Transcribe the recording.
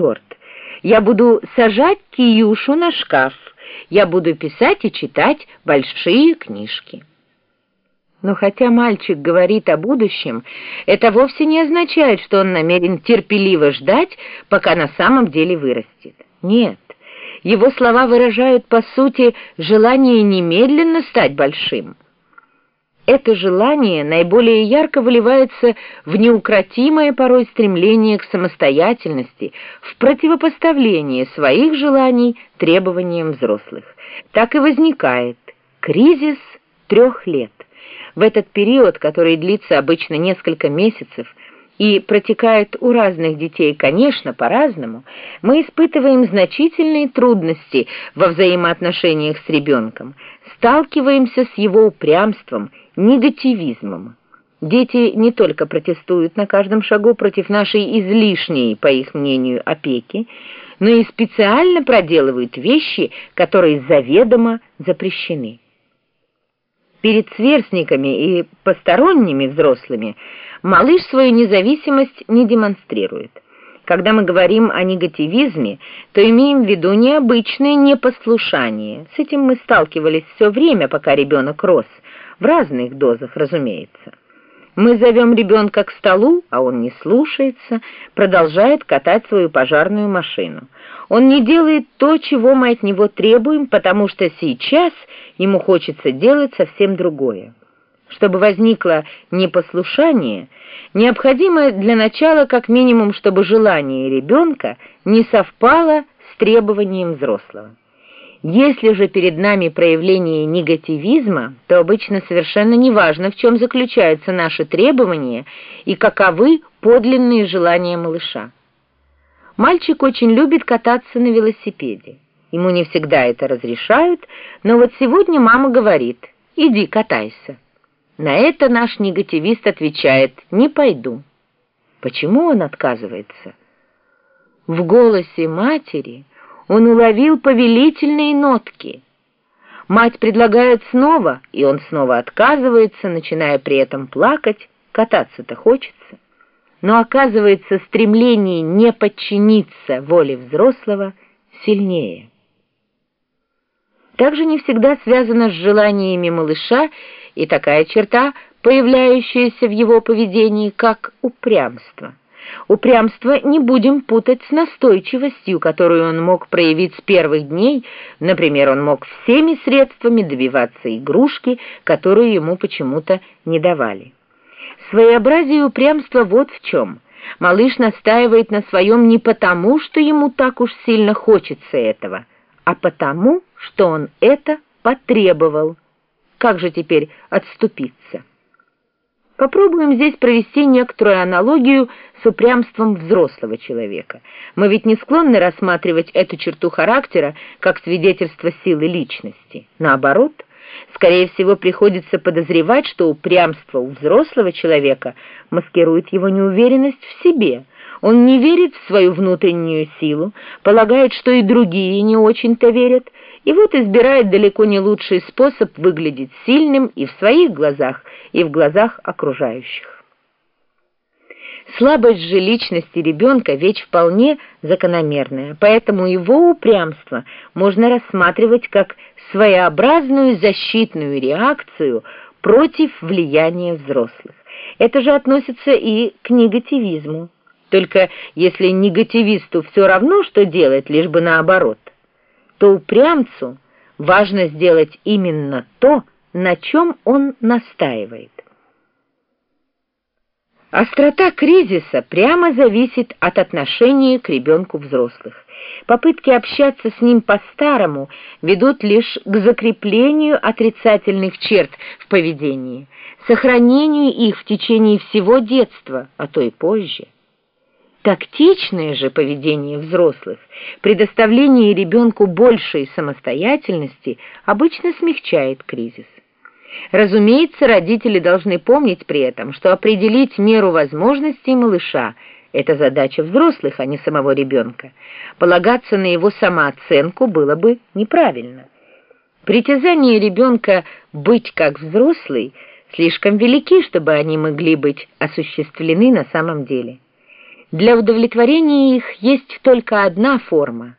торт. Я буду сажать Киюшу на шкаф. Я буду писать и читать большие книжки. Но хотя мальчик говорит о будущем, это вовсе не означает, что он намерен терпеливо ждать, пока на самом деле вырастет. Нет, его слова выражают, по сути, желание немедленно стать большим. Это желание наиболее ярко выливается в неукротимое порой стремление к самостоятельности, в противопоставлении своих желаний требованиям взрослых. Так и возникает кризис трех лет. В этот период, который длится обычно несколько месяцев и протекает у разных детей, конечно, по-разному, мы испытываем значительные трудности во взаимоотношениях с ребенком, сталкиваемся с его упрямством, негативизмом. Дети не только протестуют на каждом шагу против нашей излишней, по их мнению, опеки, но и специально проделывают вещи, которые заведомо запрещены. Перед сверстниками и посторонними взрослыми малыш свою независимость не демонстрирует. Когда мы говорим о негативизме, то имеем в виду необычное непослушание. С этим мы сталкивались все время, пока ребенок рос, в разных дозах, разумеется. Мы зовем ребенка к столу, а он не слушается, продолжает катать свою пожарную машину. Он не делает то, чего мы от него требуем, потому что сейчас ему хочется делать совсем другое. Чтобы возникло непослушание, необходимо для начала как минимум, чтобы желание ребенка не совпало с требованием взрослого. Если же перед нами проявление негативизма, то обычно совершенно неважно, в чем заключаются наши требования и каковы подлинные желания малыша. Мальчик очень любит кататься на велосипеде. Ему не всегда это разрешают, но вот сегодня мама говорит «иди катайся». На это наш негативист отвечает «не пойду». Почему он отказывается? В голосе матери он уловил повелительные нотки. Мать предлагает снова, и он снова отказывается, начиная при этом плакать, кататься-то хочется но оказывается стремление не подчиниться воле взрослого сильнее. Также не всегда связана с желаниями малыша и такая черта, появляющаяся в его поведении, как упрямство. Упрямство не будем путать с настойчивостью, которую он мог проявить с первых дней. Например, он мог всеми средствами добиваться игрушки, которую ему почему-то не давали. Своеобразие упрямства вот в чем. Малыш настаивает на своем не потому, что ему так уж сильно хочется этого, а потому, что он это потребовал. Как же теперь отступиться? Попробуем здесь провести некоторую аналогию с упрямством взрослого человека. Мы ведь не склонны рассматривать эту черту характера как свидетельство силы личности. Наоборот – Скорее всего, приходится подозревать, что упрямство у взрослого человека маскирует его неуверенность в себе. Он не верит в свою внутреннюю силу, полагает, что и другие не очень-то верят, и вот избирает далеко не лучший способ выглядеть сильным и в своих глазах, и в глазах окружающих. Слабость же личности ребенка вещь вполне закономерная, поэтому его упрямство можно рассматривать как своеобразную защитную реакцию против влияния взрослых. Это же относится и к негативизму. Только если негативисту все равно, что делать, лишь бы наоборот, то упрямцу важно сделать именно то, на чем он настаивает. Острота кризиса прямо зависит от отношения к ребенку взрослых. Попытки общаться с ним по-старому ведут лишь к закреплению отрицательных черт в поведении, сохранению их в течение всего детства, а то и позже. Тактичное же поведение взрослых, предоставление ребенку большей самостоятельности обычно смягчает кризис. Разумеется, родители должны помнить при этом, что определить меру возможностей малыша – это задача взрослых, а не самого ребенка. Полагаться на его самооценку было бы неправильно. Притязания ребенка быть как взрослый слишком велики, чтобы они могли быть осуществлены на самом деле. Для удовлетворения их есть только одна форма